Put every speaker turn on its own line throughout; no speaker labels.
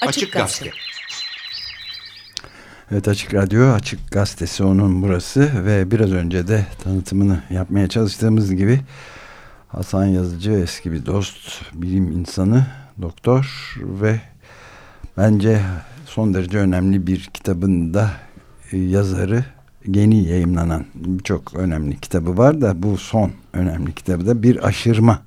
Açık Gazete.
Evet Açık Radyo, Açık Gazetesi onun burası ve biraz önce de tanıtımını yapmaya çalıştığımız gibi Hasan Yazıcı eski bir dost, bilim insanı, doktor ve bence son derece önemli bir kitabında e, yazarı yeni yayınlanan çok önemli kitabı var da bu son önemli kitabı da bir aşırma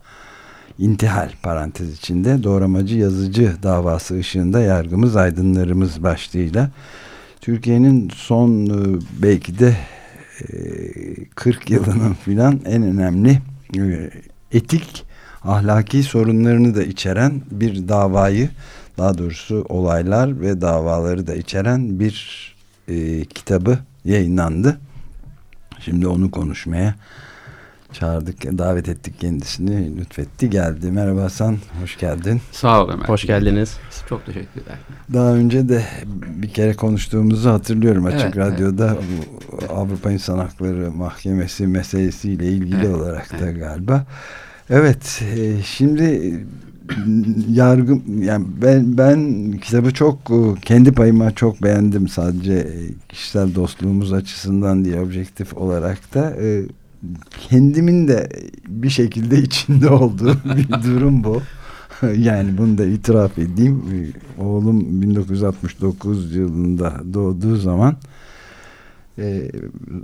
intihal parantez içinde doğramacı yazıcı davası ışığında yargımız aydınlarımız başlığıyla Türkiye'nin son e, belki de 40 e, yılının filan en önemli e, etik ahlaki sorunlarını da içeren bir davayı daha doğrusu olaylar ve davaları da içeren bir e, kitabı yayınlandı. Şimdi onu konuşmaya çağırdık, davet ettik kendisini. Lütfetti, geldi. Merhaba Hasan, hoş geldin.
Sağ ol Ömer.
Hoş geldiniz.
Çok teşekkürler.
Daha önce de bir kere konuştuğumuzu hatırlıyorum Açık evet, Radyo'da. Evet. Avrupa İnsan Hakları Mahkemesi meselesiyle ilgili evet, olarak da evet. galiba. Evet, e, şimdi yargım yani ben ben kitabı çok e, kendi payıma çok beğendim sadece e, kişisel dostluğumuz açısından diye objektif olarak da kendimin de bir şekilde içinde olduğu bir durum bu. yani bunu da itiraf edeyim. Oğlum 1969 yılında doğduğu zaman e,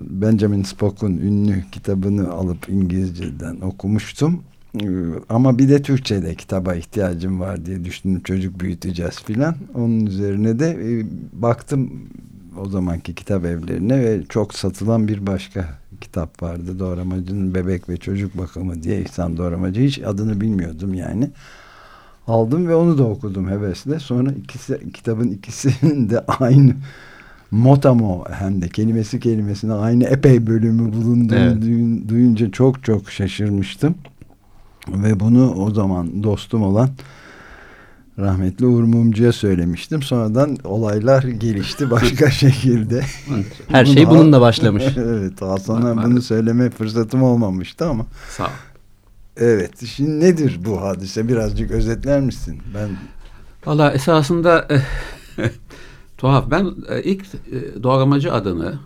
Benjamin Spock'un ünlü kitabını alıp İngilizceden okumuştum. E, ama bir de Türkçe'de kitaba ihtiyacım var diye düşündüm. Çocuk büyüteceğiz filan. Onun üzerine de e, baktım o zamanki kitap evlerine ve çok satılan bir başka kitap vardı. Doğramacı'nın Bebek ve Çocuk Bakımı diye İhsan Doğramacı. Hiç adını bilmiyordum yani. Aldım ve onu da okudum hevesle. Sonra ikisi, kitabın ikisinin de aynı Motamo hem de kelimesi kelimesine aynı epey bölümü bulunduğunu evet. duyunca çok çok şaşırmıştım. Ve bunu o zaman dostum olan rahmetli Uğur Mumcu'ya söylemiştim. Sonradan olaylar gelişti başka şekilde.
Her şey bununla başlamış.
evet Hasan'a bunu söyleme fırsatım olmamıştı ama.
Sağ ol.
Evet. Şimdi nedir bu hadise? Birazcık özetler misin? Ben
Valla esasında tuhaf. Ben e, ilk e, doğramacı adını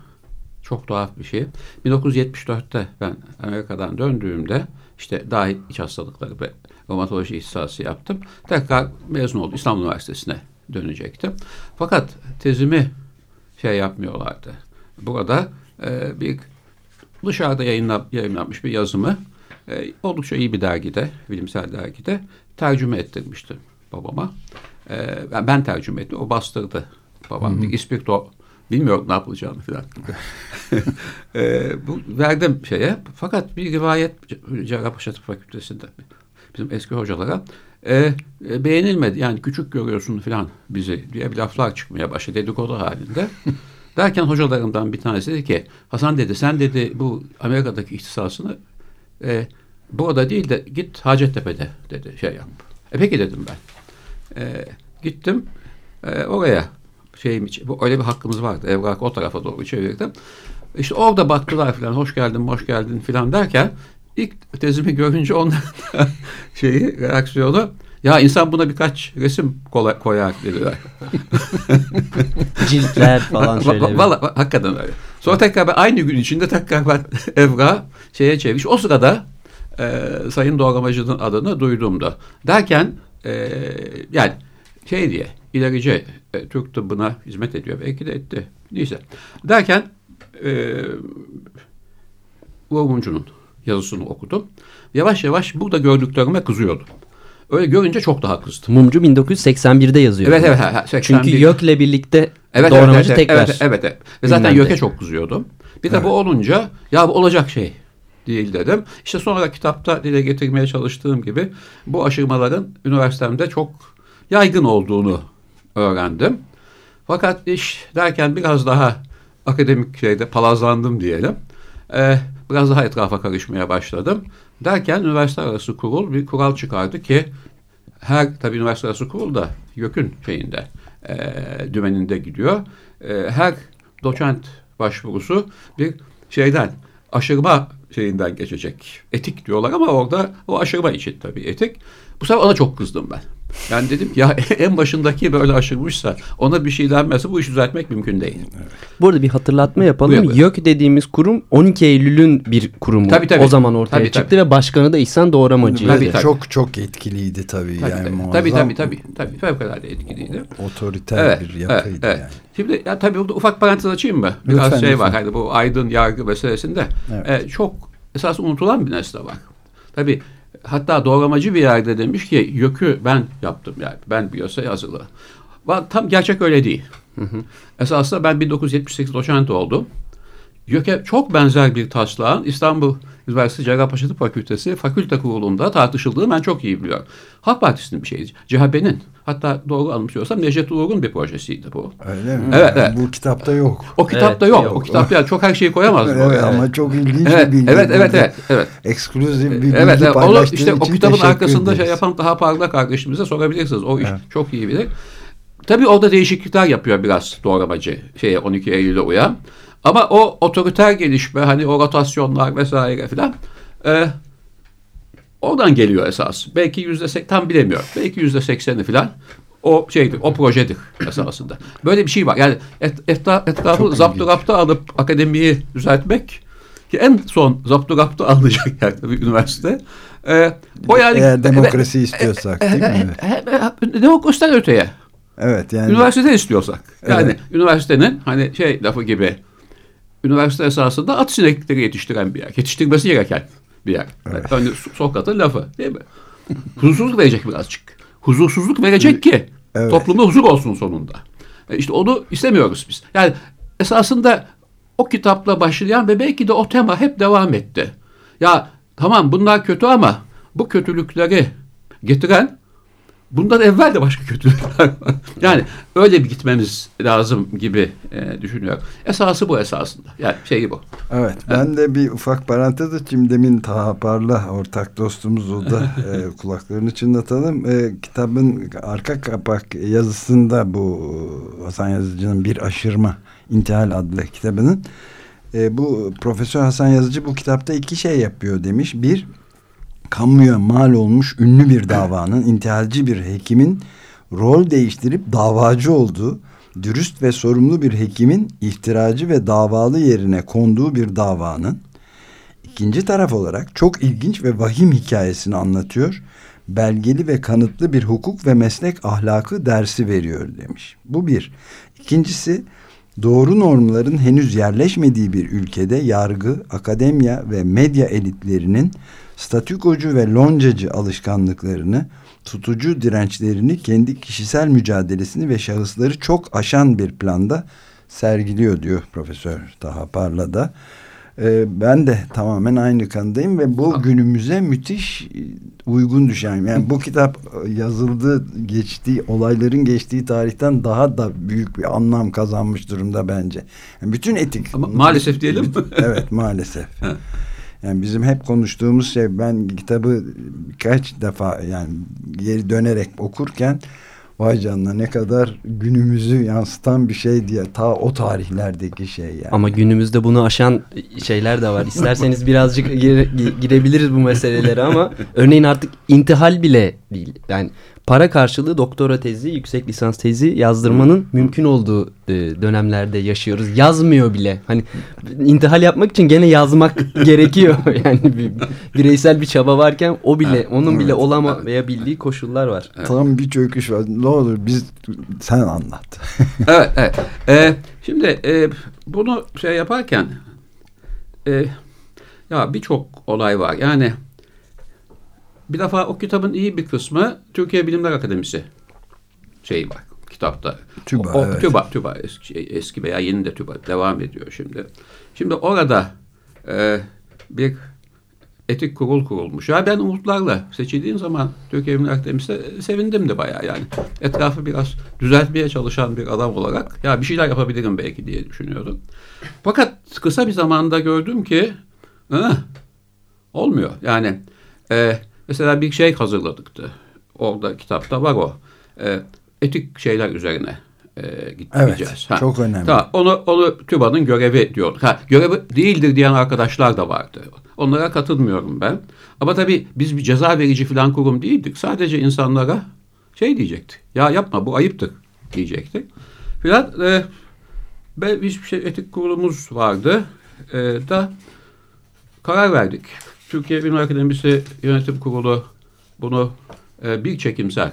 çok tuhaf bir şey. 1974'te ben Amerika'dan döndüğümde işte dahil iç hastalıkları ve romatoloji ihtisası yaptım. Tekrar mezun oldum. İstanbul Üniversitesi'ne dönecektim. Fakat tezimi şey yapmıyorlardı. Burada e, bir dışarıda yayınla, yayınlanmış bir yazımı e, oldukça iyi bir dergide, bilimsel dergide tercüme ettirmiştim babama. E, ben tercüme ettim. O bastırdı babam. Hı hı. Bir ispirto bilmiyorum ne yapılacağını falan. e, bu verdim şeye. Fakat bir rivayet Cerrahpaşa Tıp Fakültesi'nde bizim eski hocalara e, e, beğenilmedi. Yani küçük görüyorsun falan bizi diye bir laflar çıkmaya başladı dedikodu halinde. Derken hocalarımdan bir tanesi dedi ki Hasan dedi sen dedi bu Amerika'daki ihtisasını e, burada değil de git Hacettepe'de dedi şey yap. E peki dedim ben. E, gittim e, oraya şeyim için bu öyle bir hakkımız vardı. Evrak o tarafa doğru çevirdim. İşte orada baktılar falan hoş geldin hoş geldin falan derken ilk tezimi görünce onların şeyi reaksiyonu ya insan buna birkaç resim koyar dediler.
Ciltler falan şöyle.
Valla hakikaten öyle. Sonra tekrar ben aynı gün içinde tekrar ben Evra şeye çevirmiş. O sırada e, Sayın Doğramacı'nın adını duyduğumda. Derken e, yani şey diye ilerice e, Türk tıbbına hizmet ediyor. Belki de etti. Neyse. Derken e, Uğur yazısını okudum. Yavaş yavaş burada gördüklerime kızıyordum. Öyle görünce çok daha kızdım.
Mumcu 1981'de yazıyor.
Evet evet. evet 81.
Çünkü YÖK'le birlikte evet, doğramacı
evet,
tekrar.
Evet evet. evet. Ve zaten YÖK'e çok kızıyordum. Bir de evet. bu olunca ya bu olacak şey değil dedim. İşte sonra kitapta dile getirmeye çalıştığım gibi bu aşırmaların üniversitemde çok yaygın olduğunu öğrendim. Fakat iş derken biraz daha akademik şeyde palazlandım diyelim. Ee, biraz daha etrafa karışmaya başladım. Derken üniversite arası kurul bir kural çıkardı ki her tabi üniversite arası kurul da YÖK'ün şeyinde e, dümeninde gidiyor. E, her doçent başvurusu bir şeyden aşırma şeyinden geçecek. Etik diyorlar ama orada o aşırma için tabii etik. Bu sefer ona çok kızdım ben. Yani dedim ya en başındaki böyle aşırmışsa ona bir şey denmezse bu işi düzeltmek mümkün değil. Evet.
Bu arada bir hatırlatma yapalım. Buyur, YÖK dediğimiz kurum 12 Eylül'ün bir kurumu. Tabii, tabii. O zaman ortaya tabii, çıktı tabii. ve başkanı da İhsan Doğramacı'ydı.
Tabii, tabii. Çok çok etkiliydi tabii.
Tabii
yani
tabii. Muazzam, tabii tabii tabii. tabii. Fevkalade etkiliydi.
Otoriter evet, bir yapıydı evet, evet. yani.
Şimdi ya tabii burada ufak parantez açayım mı? Biraz lütfen, şey lütfen. var. Hani bu aydın yargı meselesinde evet. e, çok esas unutulan bir nesne var. Tabii hatta doğramacı bir yerde demiş ki YÖK'ü ben yaptım yani ben piyasa yazılı. Tam gerçek öyle değil. Hı hı. Esasında ben 1978 doçent oldum. YÖK'e çok benzer bir taslağın İstanbul Üniversitesi Cerrahpaşa Tıp Fakültesi fakülte kurulunda tartışıldığı ben çok iyi biliyorum. Halk Partisi'nin bir şeydi. CHP'nin. Hatta doğru anımsıyorsam Necdet Uğur'un bir projesiydi bu.
Öyle mi? Evet, evet. Bu kitapta yok.
O kitapta evet, yok. yok. O kitapta yani çok her şeyi koyamaz.
evet, yani. ama çok ilginç
evet,
bir bilgi.
Evet, evet, evet, evet.
Ekskluzif bir bilgi
evet, evet. Onu işte o kitabın arkasında şey yapan daha parlak kardeşimize sorabilirsiniz. O iş evet. çok iyi bilir. Tabii orada değişiklikler yapıyor biraz doğramacı. Şeye 12 Eylül'e uyan. Ama o otoriter gelişme hani o rotasyonlar vesaire filan e, oradan geliyor esas. Belki yüzde tam bilemiyorum. Belki yüzde sekseni filan o şeydir, o projedir esasında. Böyle bir şey var. Yani et, etraf, etrafı zaptı raptı alıp akademiyi düzeltmek ki en son zaptı raptı alacak yani bir üniversite.
Ee, o yani Eğer demokrasi e, istiyorsak e, değil mi?
E, e, demokrasiden öteye.
Evet yani.
Üniversite istiyorsak. Yani evet. üniversitenin hani şey lafı gibi üniversite esasında at sinekleri yetiştiren bir yer. Yetiştirmesi gereken bir yer. Evet. Yani Sokrat'ın lafı değil mi? Huzursuzluk verecek birazcık. Huzursuzluk verecek ki evet. toplumda huzur olsun sonunda. E işte onu istemiyoruz biz. Yani esasında o kitapla başlayan ve belki de o tema hep devam etti. Ya tamam bunlar kötü ama bu kötülükleri getiren Bundan evvel de başka kötülükler var. Yani öyle bir gitmemiz lazım gibi e, düşünüyorum. Esası bu esasında. Yani şey bu.
Evet. Ben evet. de bir ufak parantez açayım. Demin Taha Parla ortak dostumuz o da e, kulaklarını çınlatalım. E, kitabın arka kapak yazısında bu Hasan Yazıcı'nın Bir Aşırma İntihal adlı kitabının e, bu Profesör Hasan Yazıcı bu kitapta iki şey yapıyor demiş. Bir kamuya mal olmuş ünlü bir davanın intihalci bir hekimin rol değiştirip davacı olduğu, dürüst ve sorumlu bir hekimin iftiracı ve davalı yerine konduğu bir davanın ikinci taraf olarak çok ilginç ve vahim hikayesini anlatıyor. Belgeli ve kanıtlı bir hukuk ve meslek ahlakı dersi veriyor demiş. Bu bir. İkincisi doğru normların henüz yerleşmediği bir ülkede yargı, akademya ve medya elitlerinin statükocu ve loncacı alışkanlıklarını, tutucu dirençlerini, kendi kişisel mücadelesini ve şahısları çok aşan bir planda sergiliyor diyor Profesör Taha Parla da. Ee, ben de tamamen aynı kanıdayım ve bu günümüze müthiş uygun düşen yani bu kitap e, yazıldı geçtiği olayların geçtiği tarihten daha da büyük bir anlam kazanmış durumda bence. Yani bütün etik.
Ama maalesef diyelim.
evet maalesef. Yani bizim hep konuştuğumuz şey ben kitabı birkaç defa yani geri dönerek okurken vay canına ne kadar günümüzü yansıtan bir şey diye ta o tarihlerdeki şey yani.
Ama günümüzde bunu aşan şeyler de var. İsterseniz birazcık gire, girebiliriz bu meselelere ama örneğin artık intihal bile değil. Yani para karşılığı doktora tezi, yüksek lisans tezi yazdırmanın mümkün olduğu e, dönemlerde yaşıyoruz. Yazmıyor bile. Hani intihal yapmak için gene yazmak gerekiyor. Yani bir, bireysel bir çaba varken o bile, onun bile olamayabildiği koşullar var.
Tam bir çöküş var. Ne olur biz sen anlat.
evet, evet. Ee, şimdi e, bunu şey yaparken e, ya birçok olay var. Yani bir defa o kitabın iyi bir kısmı Türkiye Bilimler Akademisi şeyi var kitapta.
TÜBA,
o,
evet.
TÜBA, TÜBA eski, eski veya yeni de TÜBA devam ediyor şimdi. Şimdi orada e, bir etik kurul kurulmuş. Ya ben umutlarla seçildiğim zaman Türkiye Bilimler Akademisi'ne sevindim de bayağı yani. Etrafı biraz düzeltmeye çalışan bir adam olarak ya bir şeyler yapabilirim belki diye düşünüyordum. Fakat kısa bir zamanda gördüm ki olmuyor. Yani e, Mesela bir şey hazırladıktı. Orada kitapta var o. E, etik şeyler üzerine e, gitmeyeceğiz.
Evet, ha. çok önemli.
Tamam, onu, onu TÜBA'nın görevi diyorduk. Ha, görevi değildir diyen arkadaşlar da vardı. Onlara katılmıyorum ben. Ama tabii biz bir ceza verici falan kurum değildik. Sadece insanlara şey diyecekti. Ya yapma bu ayıptır diyecekti. Filan e, ve bir şey etik kurulumuz vardı. E, da karar verdik. Türkiye Bilim Akademisi Yönetim Kurulu bunu e, bir çekimsel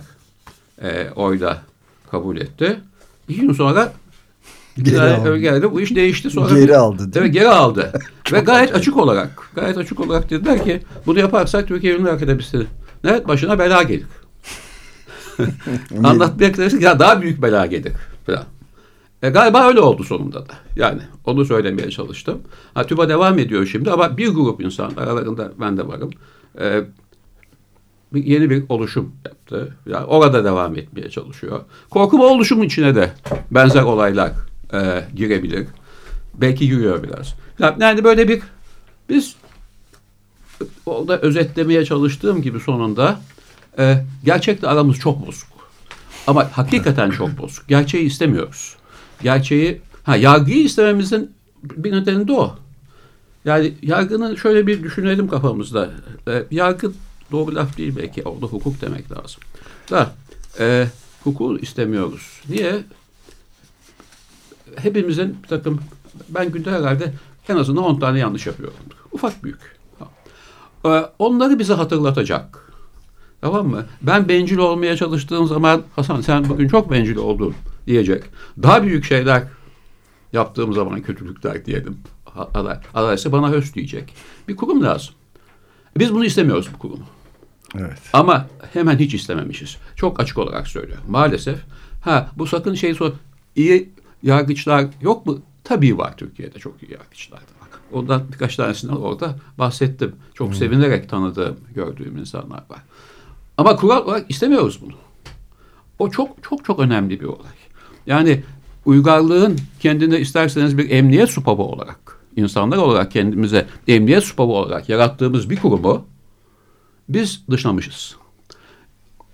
e, oyla kabul etti. İki gün sonra geri aldı. geldi. Bu iş değişti. Sonra
geri aldı.
Evet geri aldı. Ve gayet açık olarak gayet açık olarak dediler ki bunu yaparsak Türkiye Bilim Akademisi evet başına bela gelir. Anlatmaya çalıştık ya daha büyük bela gelir falan. E, galiba öyle oldu sonunda da. Yani onu söylemeye çalıştım. Ha, TÜBA devam ediyor şimdi ama bir grup insan aralarında ben de varım. E, yeni bir oluşum yaptı. Yani orada devam etmeye çalışıyor. Korkuma oluşum içine de benzer olaylar e, girebilir. Belki giriyor biraz. Yani böyle bir biz orada özetlemeye çalıştığım gibi sonunda e, gerçekle aramız çok bozuk. Ama hakikaten çok bozuk. Gerçeği istemiyoruz. Gerçeği, ha yargıyı istememizin bir nedeni de o. Yani yargının şöyle bir düşünelim kafamızda. E, yargı doğru laf değil belki. Orada hukuk demek lazım. Da e, hukuku istemiyoruz. Niye? Hepimizin bir takım ben günde herhalde en azından 10 tane yanlış yapıyorum. Ufak büyük. E, onları bize hatırlatacak. Tamam mı? Ben bencil olmaya çalıştığım zaman Hasan sen bugün çok bencil oldun diyecek. Daha büyük şeyler yaptığım zaman kötülükler diyelim. Adaysa bana höst diyecek. Bir kurum lazım. Biz bunu istemiyoruz bu kurumu.
Evet.
Ama hemen hiç istememişiz. Çok açık olarak söylüyorum. Maalesef. Ha bu sakın şey sor. İyi yargıçlar yok mu? Tabii var Türkiye'de çok iyi yargıçlar da var. Ondan birkaç tanesinden orada bahsettim. Çok hmm. sevinerek tanıdığım, gördüğüm insanlar var. Ama kural olarak istemiyoruz bunu. O çok çok çok önemli bir olay. Yani uygarlığın kendine isterseniz bir emniyet supabı olarak, insanlar olarak kendimize emniyet supabı olarak yarattığımız bir kurumu biz dışlamışız.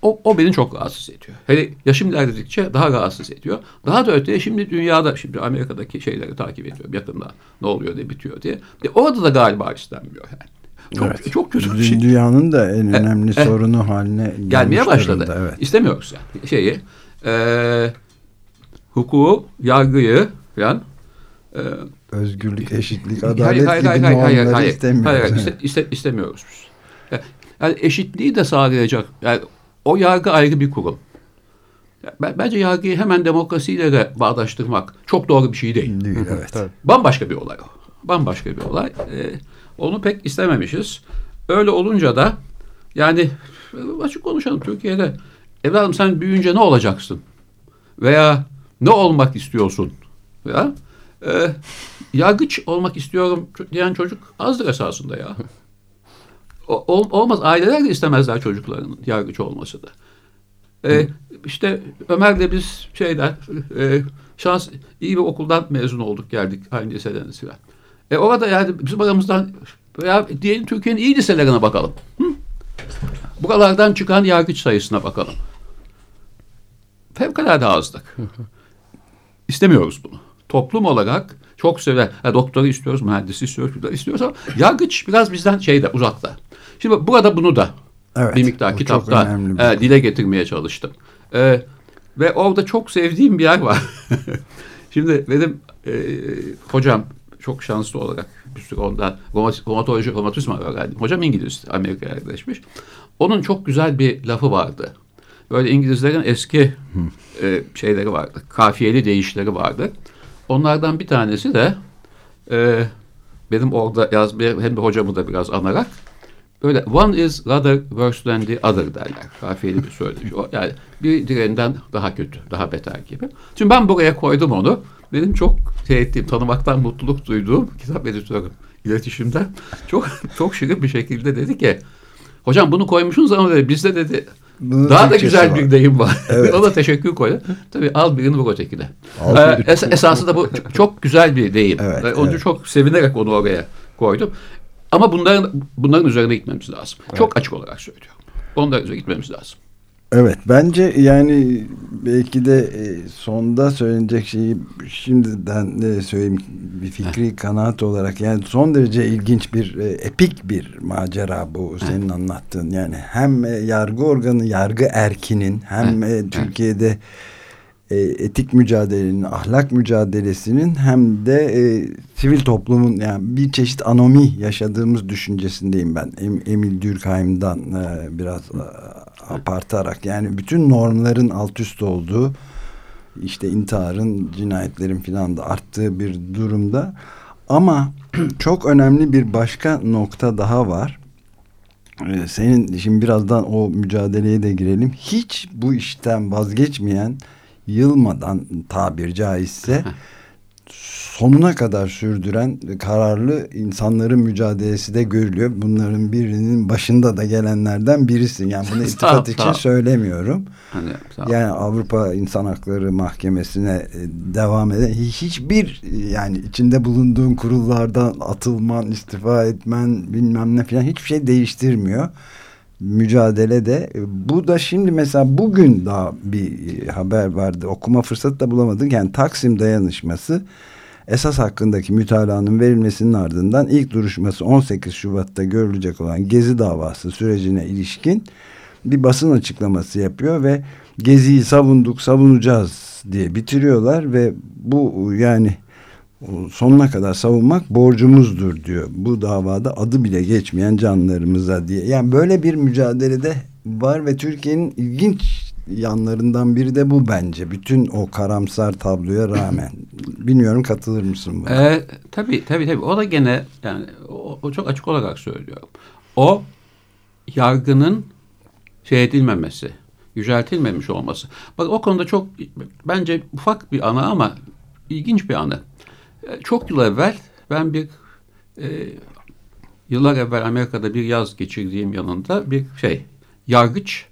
O, o beni çok rahatsız ediyor. Hele yaşım ilerledikçe daha rahatsız ediyor. Daha da öteye şimdi dünyada, şimdi Amerika'daki şeyleri takip ediyorum yakında. Ne oluyor, ne bitiyor diye. E orada da galiba istenmiyor yani. Çok, evet. çok kötü bir şey.
Dünyanın da en önemli e, sorunu e, haline
gelmeye başladı. Durumda, evet. İstemiyoruz yani şeyi. E, hukuku, yargıyı falan
e, özgürlük, eşitlik, adalet hayır, hayır, gibi hayır, hayır, hayır, hayır, istemiyoruz.
Hayır, iste, iste, istemiyoruz biz. Yani eşitliği de sağlayacak. Yani o yargı ayrı bir kurum. Ben, bence yargıyı hemen demokrasiyle de bağdaştırmak çok doğru bir şey değil.
Değil, evet.
Bambaşka bir olay o. Bambaşka bir olay. Ee, onu pek istememişiz. Öyle olunca da yani açık konuşalım Türkiye'de evladım sen büyüyünce ne olacaksın? Veya ne olmak istiyorsun? Veya e, yargıç olmak istiyorum diyen çocuk azdır esasında ya. Ol, olmaz. Aileler de istemezler çocukların yargıç olması da. E, işte Ömer'le biz şeyden e, şans iyi bir okuldan mezun olduk geldik aynı liseden falan. E orada yani bizim aramızdan veya diyelim Türkiye'nin iyi liselerine bakalım. Hı? Buralardan çıkan yargıç sayısına bakalım. Fevkalade azdık. İstemiyoruz bunu. Toplum olarak çok sever. Ha, doktoru istiyoruz, mühendisi istiyoruz, istiyoruz ama yargıç biraz bizden şeyde uzakta. Şimdi burada bunu da evet, bir miktar kitapta bir e, dile getirmeye çalıştım. E, ve orada çok sevdiğim bir yer var. Şimdi benim e, hocam çok şanslı olarak bir sürü ondan romatoloji, romatizma öğrendim. Hocam İngiliz, Amerika'ya yerleşmiş. Onun çok güzel bir lafı vardı. Böyle İngilizlerin eski e, şeyleri vardı. Kafiyeli deyişleri vardı. Onlardan bir tanesi de e, benim orada yazmaya hem de hocamı da biraz anarak böyle one is rather worse than the other derler. Kafiyeli bir söylemiş. O, yani bir diğerinden daha kötü, daha beter gibi. Şimdi ben buraya koydum onu. Benim çok şey ettiğim, tanımaktan mutluluk duyduğum kitap editörüm iletişimde çok çok şirin bir şekilde dedi ki hocam bunu koymuşsunuz ama dedi, bizde dedi bunun Daha da güzel var. bir deyim var. Evet. o da teşekkür koydu. Tabii al birini vur ötekine. Ee, es esası da bu çok güzel bir deyim. Evet, Onu evet. çok sevinerek onu oraya koydum. Ama bunların bunların üzerine gitmemiz lazım. Evet. Çok açık olarak söylüyorum. Onların üzerine gitmemiz lazım.
Evet bence yani belki de e, sonda söylenecek şeyi şimdiden de söyleyeyim bir fikri kanaat olarak yani son derece ilginç bir e, epik bir macera bu senin anlattığın yani hem yargı organı yargı erkinin hem Türkiye'de e, etik mücadelenin, ahlak mücadelesinin hem de e, sivil toplumun yani bir çeşit anomi yaşadığımız düşüncesindeyim ben. Em, Emil Durkheim'dan e, biraz e, apartarak yani bütün normların alt üst olduğu işte intiharın, cinayetlerin filan da arttığı bir durumda ama çok önemli bir başka nokta daha var. Ee, senin şimdi birazdan o mücadeleye de girelim. Hiç bu işten vazgeçmeyen yılmadan tabir caizse sonuna kadar sürdüren kararlı insanların mücadelesi de görülüyor. Bunların birinin başında da gelenlerden birisin. Yani bunu iltifat için söylemiyorum. Hani, yani Avrupa İnsan Hakları Mahkemesi'ne e, devam eden hiçbir yani içinde bulunduğun kurullardan atılman, istifa etmen bilmem ne falan hiçbir şey değiştirmiyor mücadelede. Bu da şimdi mesela bugün daha bir haber vardı. Okuma fırsatı da bulamadık. Yani Taksim dayanışması esas hakkındaki mütalanın verilmesinin ardından ilk duruşması 18 Şubat'ta görülecek olan Gezi davası sürecine ilişkin bir basın açıklaması yapıyor ve Gezi'yi savunduk, savunacağız diye bitiriyorlar ve bu yani sonuna kadar savunmak borcumuzdur diyor. Bu davada adı bile geçmeyen canlarımıza diye. Yani böyle bir mücadelede var ve Türkiye'nin ilginç yanlarından biri de bu bence. Bütün o karamsar tabloya rağmen. Bilmiyorum katılır mısın
buna? Ee, tabii tabii tabii. O da gene yani o, o çok açık olarak söylüyorum. O yargının şey edilmemesi, yüceltilmemiş olması. Bak o konuda çok bence ufak bir ana ama ilginç bir anı. Ee, çok yıl evvel ben bir e, yıllar evvel Amerika'da bir yaz geçirdiğim yanında bir şey yargıç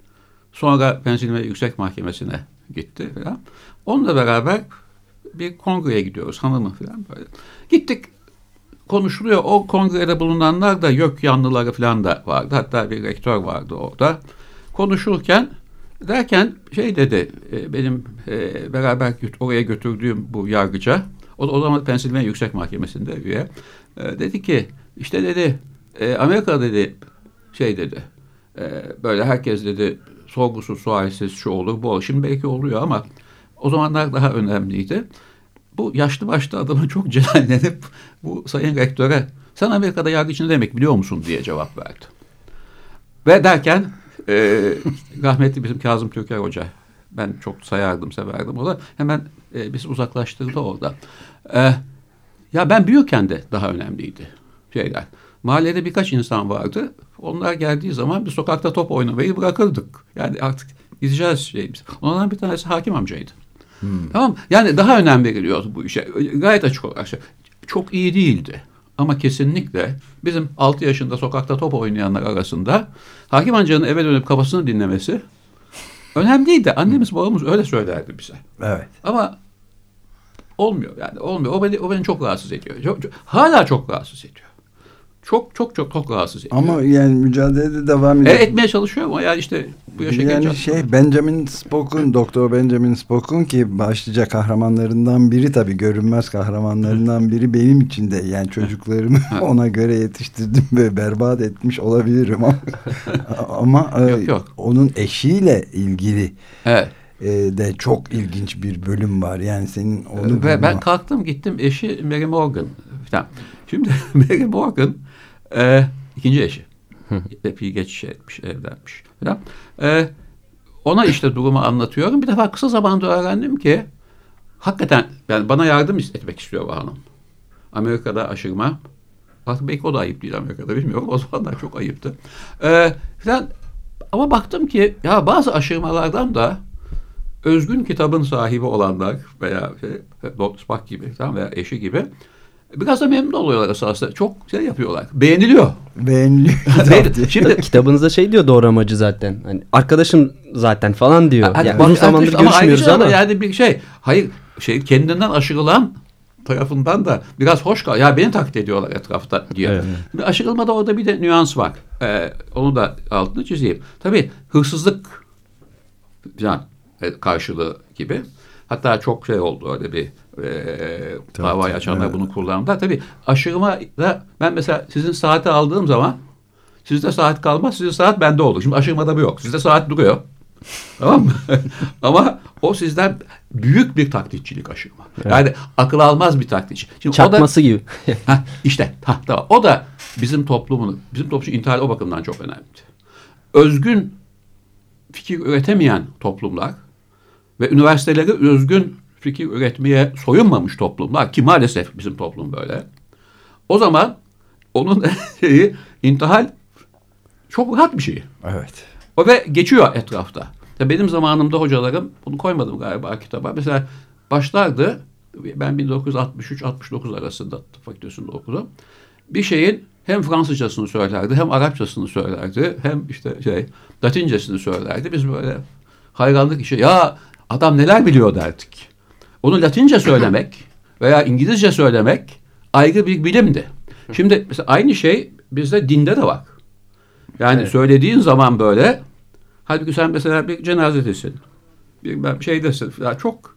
sonra Pensilvanya Yüksek Mahkemesi'ne gitti falan. Onunla beraber bir kongreye gidiyoruz hanımı falan böyle. Gittik konuşuluyor. O kongrede bulunanlar da yok yanlıları falan da vardı. Hatta bir rektör vardı orada. Konuşurken derken şey dedi e, benim e, beraber oraya götürdüğüm bu yargıca o, o zaman Pensilvanya Yüksek Mahkemesi'nde üye. E, dedi ki işte dedi e, Amerika dedi şey dedi e, böyle herkes dedi sorgusuz sualsiz şu olur bu olur. Şimdi belki oluyor ama o zamanlar daha önemliydi. Bu yaşlı başlı adamın çok celallenip bu sayın rektöre sen Amerika'da yargıç ne demek biliyor musun diye cevap verdi. Ve derken e, rahmetli bizim Kazım Türker Hoca ben çok sayardım severdim o da hemen e, bizi uzaklaştırdı orada. E, ya ben büyürken de daha önemliydi şeyler. Mahallede birkaç insan vardı. Onlar geldiği zaman bir sokakta top oynamayı bırakırdık. Yani artık gideceğiz şeyimiz. Onlardan bir tanesi hakim amcaydı. Hmm. Tamam Yani daha önem veriliyordu bu işe. Gayet açık olarak. Çok iyi değildi. Ama kesinlikle bizim 6 yaşında sokakta top oynayanlar arasında hakim amcanın eve dönüp kafasını dinlemesi önemliydi. Annemiz babamız öyle söylerdi bize.
Evet.
Ama olmuyor yani olmuyor. O beni, o beni çok rahatsız ediyor. Çok, çok, hala çok rahatsız ediyor çok çok çok çok rahatsız ediyor.
Ama yani mücadelede devam
ediyor. E, etmeye çalışıyor ama yani işte bu yaşa
Yani şey Benjamin Spock'un Doktor Benjamin Spock'un ki başlıca kahramanlarından biri tabii görünmez kahramanlarından biri benim için de yani çocuklarımı ona göre yetiştirdim ve berbat etmiş olabilirim ama ama e, yok, yok. onun eşiyle ilgili
evet
e, de çok ilginç bir bölüm var. Yani senin onu
ve ben kalktım gittim eşi Mary Morgan. Tamam. Şimdi Mary Morgan e, ikinci eşi. Epey geç şey etmiş, evlenmiş. Falan. E, ona işte durumu anlatıyorum. Bir defa kısa zamanda öğrendim ki hakikaten yani bana yardım etmek istiyor bu hanım. Amerika'da aşırma. Artık belki o da ayıp değil Amerika'da bilmiyorum. O zamanlar çok ayıptı. Ee, falan. Ama baktım ki ya bazı aşırmalardan da özgün kitabın sahibi olanlar veya şey, Spock gibi tamam veya eşi gibi Biraz da memnun oluyorlar esasında. Çok şey yapıyorlar. Beğeniliyor.
Beğeniliyor.
Şimdi kitabınızda şey diyor doğru amacı zaten. Hani arkadaşım zaten falan diyor. Hani, yani uzun zamandır ama görüşmüyoruz ama.
Yani bir şey. Hayır şey kendinden aşırılan tarafından da biraz hoş kal. Ya beni taklit ediyorlar etrafta diyor. Evet. Şimdi aşırılmada orada bir de nüans var. Ee, onu da altını çizeyim. Tabii hırsızlık falan e, karşılığı gibi. Hatta çok şey oldu öyle bir e, davayı açanlar evet. bunu kullandılar. Tabii aşırıma da ben mesela sizin saati aldığım zaman sizde saat kalmaz, sizin saat bende olur. Şimdi aşırımada bu yok. Sizde saat duruyor. tamam mı? Ama o sizden büyük bir taklitçilik aşırma. Evet. Yani akıl almaz bir taklitçi.
Şimdi Çakması
o
da, gibi.
ha, işte ha, tamam. O da bizim toplumun, bizim toplumun intihal o bakımdan çok önemli. Özgün fikir üretemeyen toplumlar ve üniversiteleri özgün fikir üretmeye soyunmamış toplumlar ki maalesef bizim toplum böyle. O zaman onun şeyi intihal çok rahat bir şey.
Evet.
O ve geçiyor etrafta. Ya benim zamanımda hocalarım bunu koymadım galiba kitaba. Mesela başlardı ben 1963-69 arasında tıp fakültesinde okudum. Bir şeyin hem Fransızcasını söylerdi, hem Arapçasını söylerdi, hem işte şey Latincesini söylerdi. Biz böyle hayranlık işe ya adam neler biliyor derdik. Onu Latince söylemek veya İngilizce söylemek ayrı bir bilimdi. Şimdi mesela aynı şey bizde dinde de var. Yani evet. söylediğin zaman böyle halbuki sen mesela bir cenazedesin. Bir, bir şeydesin. Ya çok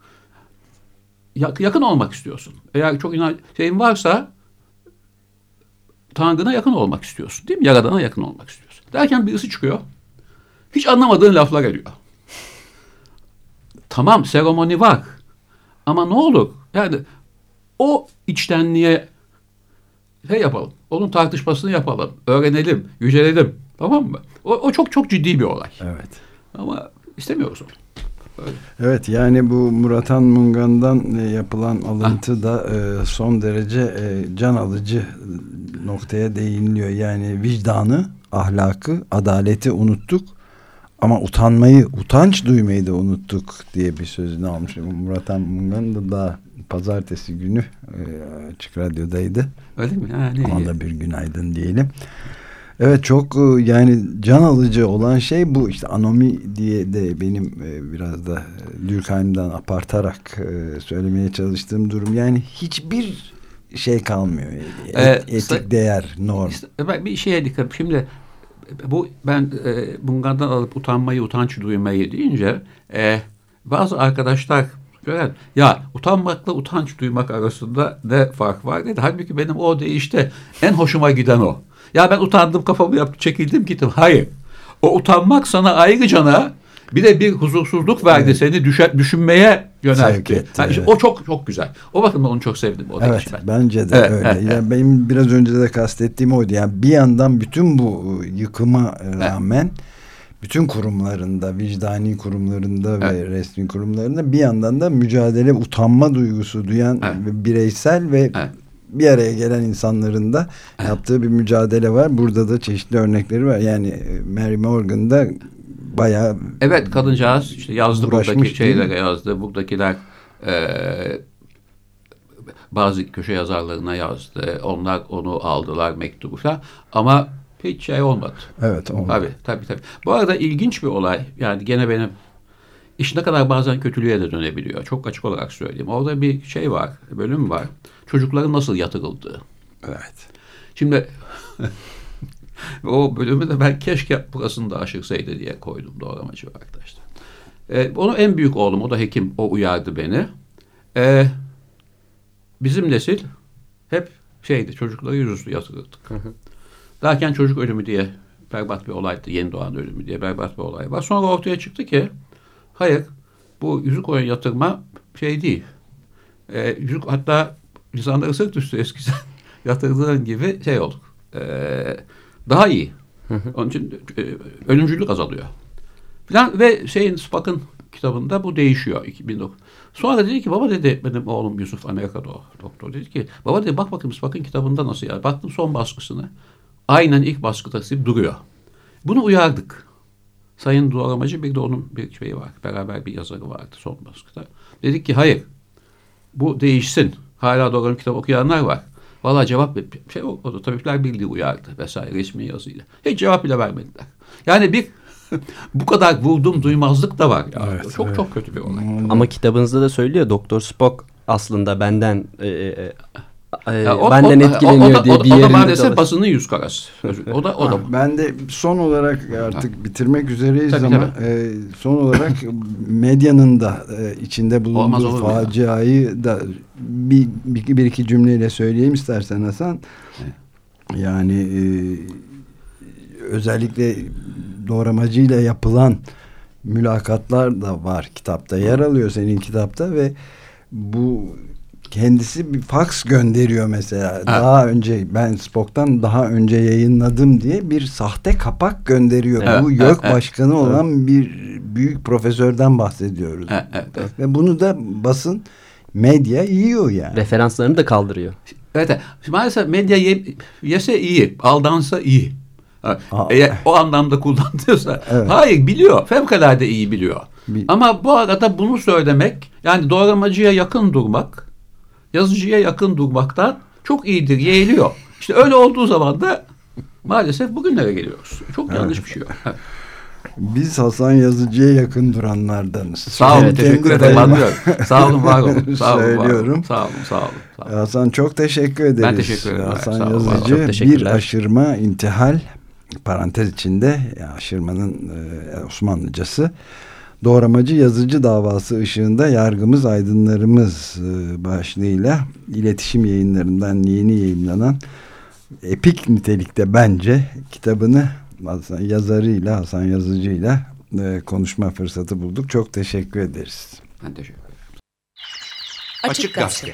yakın olmak istiyorsun. Eğer çok inan şeyin varsa Tanrı'na yakın olmak istiyorsun. Değil mi? Yaradan'a yakın olmak istiyorsun. Derken birisi çıkıyor. Hiç anlamadığın laflar geliyor. Tamam seremoni var. Ama ne olur? Yani o içtenliğe şey yapalım. Onun tartışmasını yapalım. Öğrenelim, yücelelim. Tamam mı? O, o çok çok ciddi bir olay.
Evet.
Ama istemiyoruz onu.
Öyle. Evet yani bu Muratan Mungan'dan e, yapılan alıntı ha. da e, son derece e, can alıcı noktaya değiniliyor. Yani vicdanı, ahlakı, adaleti unuttuk ama utanmayı, utanç duymayı da unuttuk diye bir sözünü almışım. Muratan Mungan da daha pazartesi günü Açık Radyo'daydı.
Öyle mi? Ha, ne
Ona da bir günaydın diyelim. Evet çok e, yani can alıcı olan şey bu işte anomi diye de benim e, biraz da e, Durkheim'dan apartarak söylemeye çalıştığım durum yani hiçbir şey kalmıyor. Et, ee, etik değer, norm. Işte,
ben bir şeye dikkat. Şimdi bu ben e, bundan alıp utanmayı, utanç duymayı deyince e, bazı arkadaşlar gören ya utanmakla utanç duymak arasında ne fark var dedi. Halbuki benim o değişte en hoşuma giden o. Ya ben utandım kafamı yaptım çekildim gittim. Hayır. O utanmak sana ayrıcana bir de bir huzursuzluk verdi evet. seni düşe, düşünmeye yöneltti. Yani evet. O çok çok güzel. O bakımdan onu çok sevdim. O
evet ben. bence de evet, öyle. Evet, yani evet. Benim biraz önce de kastettiğim oydu. Yani bir yandan bütün bu yıkıma rağmen evet. bütün kurumlarında, vicdani kurumlarında evet. ve resmi kurumlarında bir yandan da mücadele, utanma duygusu duyan evet. bireysel ve evet bir araya gelen insanların da yaptığı bir mücadele var. Burada da çeşitli örnekleri var. Yani e, Mary Morgan'da bayağı
Evet kadıncağız işte yazdı buradaki şeylere yazdı. Buradakiler e, bazı köşe yazarlarına yazdı. Onlar onu aldılar mektubu falan. Ama hiç şey olmadı.
Evet olmadı.
Tabii tabii tabii. Bu arada ilginç bir olay. Yani gene benim iş ne kadar bazen kötülüğe de dönebiliyor. Çok açık olarak söyleyeyim. Orada bir şey var, bölüm var çocukların nasıl yatırıldığı.
Evet.
Şimdi o bölümü de ben keşke burasını da aşırsaydı diye koydum doğramacı arkadaşlar. Ee, onu en büyük oğlum, o da hekim, o uyardı beni. Ee, bizim nesil hep şeydi, çocukları yüzüstü yatırırdık. Derken çocuk ölümü diye berbat bir olaydı, yeni doğan ölümü diye berbat bir olay var. Sonra ortaya çıktı ki, hayır, bu yüzük oyun yatırma şey değil. Ee, yüzük hatta insanları sırt üstü eskiden yatırdığın gibi şey olduk. E, daha iyi. Onun için e, ölümcülük azalıyor. Falan ve şeyin Spock'ın kitabında bu değişiyor 2009. Sonra dedi ki baba dedi benim oğlum Yusuf Amerika'da o doktor dedi ki baba dedi bak bakayım Spock'ın kitabında nasıl ya. Baktım son baskısını. Aynen ilk baskıda duruyor. Bunu uyardık. Sayın Doğramacı bir de onun bir şeyi var. Beraber bir yazarı vardı son baskıda. Dedik ki hayır bu değişsin. Hala doğru kitap okuyanlar var. Valla cevap şey oldu. Tabipler Birliği uyardı vesaire resmi yazıyla. Hiç cevap bile vermediler. Yani bir bu kadar vurdum duymazlık da var. Ya. Evet, çok evet. çok kötü bir olay.
Ama kitabınızda da söylüyor Doktor Spock aslında benden e, e, e,
Ya o-
benden
o-
etkileniyor
o, o,
diye
o,
bir
o da
yerinde
maalesef basının yüz karası. O da o da
Ha, ben de son olarak artık bitirmek üzereyiz
Tabii,
ama e, son olarak medyanın da e, içinde
Olmaz
bulunduğu
olur mu ya?
faciayı da bir, bir, bir iki cümleyle söyleyeyim istersen Hasan. Yani e, özellikle doğramacıyla yapılan mülakatlar da var kitapta yer alıyor senin kitapta ve bu kendisi bir faks gönderiyor mesela. Daha önce ben Spock'tan daha önce yayınladım diye bir sahte kapak gönderiyor.
Evet,
Bu
evet,
YÖK
evet.
başkanı olan bir büyük profesörden bahsediyoruz.
Evet, evet, evet.
Ve bunu da basın medya yiyor yani.
Referanslarını da kaldırıyor.
Evet, evet. Maalesef medya ye, yese iyi, aldansa iyi. Eğer o anlamda kullanıyorsa.
Evet.
Hayır biliyor. Fevkalade iyi biliyor.
Bil-
Ama bu arada bunu söylemek yani doğramacıya yakın durmak yazıcıya yakın durmaktan çok iyidir, yeğliyor. İşte öyle olduğu zaman da maalesef bugünlere geliyoruz. Çok yanlış bir şey var. Evet.
Biz Hasan Yazıcı'ya yakın duranlardanız.
Sağ olun,
Kendi
teşekkür ederim. Sağ olun, var olun. Sağ olun.
Söylüyorum.
Sağ olun, sağ olun. Sağ olun.
Hasan çok teşekkür ederiz.
Ben teşekkür ederim.
Hasan
Sağ olun.
Yazıcı bir aşırma intihal parantez içinde ya aşırmanın e, Osmanlıcası doğramacı yazıcı davası ışığında yargımız aydınlarımız e, başlığıyla iletişim yayınlarından yeni yayınlanan epik nitelikte bence kitabını Hasan, yazarıyla Hasan Yazıcı'yla e, konuşma fırsatı bulduk. Çok teşekkür ederiz.
Ben teşekkür ederim.
Açık Gazete.